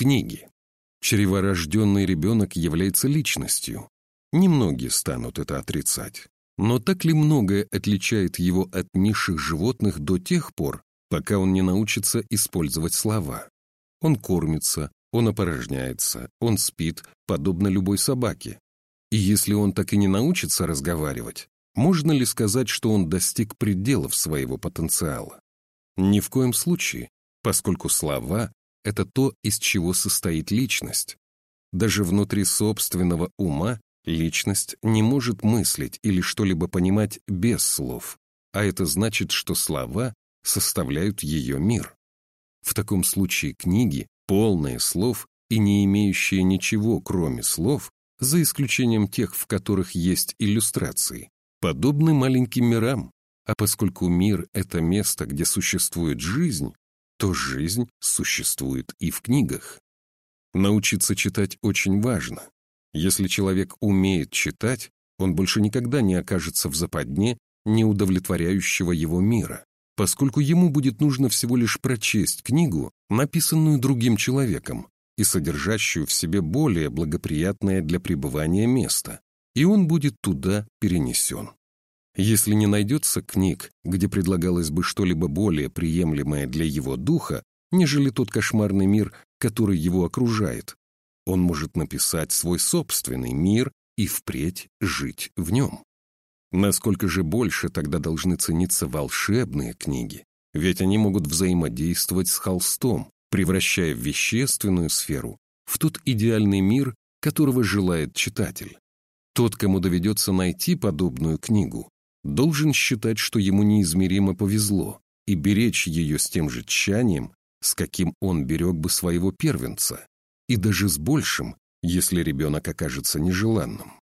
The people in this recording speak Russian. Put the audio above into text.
Книги. Чреворожденный ребенок является личностью. Немногие станут это отрицать. Но так ли многое отличает его от низших животных до тех пор, пока он не научится использовать слова? Он кормится, он опорожняется, он спит, подобно любой собаке. И если он так и не научится разговаривать, можно ли сказать, что он достиг пределов своего потенциала? Ни в коем случае, поскольку слова — это то, из чего состоит личность. Даже внутри собственного ума личность не может мыслить или что-либо понимать без слов, а это значит, что слова составляют ее мир. В таком случае книги, полные слов и не имеющие ничего, кроме слов, за исключением тех, в которых есть иллюстрации, подобны маленьким мирам, а поскольку мир — это место, где существует жизнь, то жизнь существует и в книгах. Научиться читать очень важно. Если человек умеет читать, он больше никогда не окажется в западне неудовлетворяющего его мира, поскольку ему будет нужно всего лишь прочесть книгу, написанную другим человеком, и содержащую в себе более благоприятное для пребывания место, и он будет туда перенесен. Если не найдется книг, где предлагалось бы что-либо более приемлемое для его духа, нежели тот кошмарный мир, который его окружает, он может написать свой собственный мир и впредь жить в нем. Насколько же больше тогда должны цениться волшебные книги, ведь они могут взаимодействовать с холстом, превращая вещественную сферу в тот идеальный мир, которого желает читатель. Тот, кому доведется найти подобную книгу, должен считать, что ему неизмеримо повезло, и беречь ее с тем же тщанием, с каким он берег бы своего первенца, и даже с большим, если ребенок окажется нежеланным.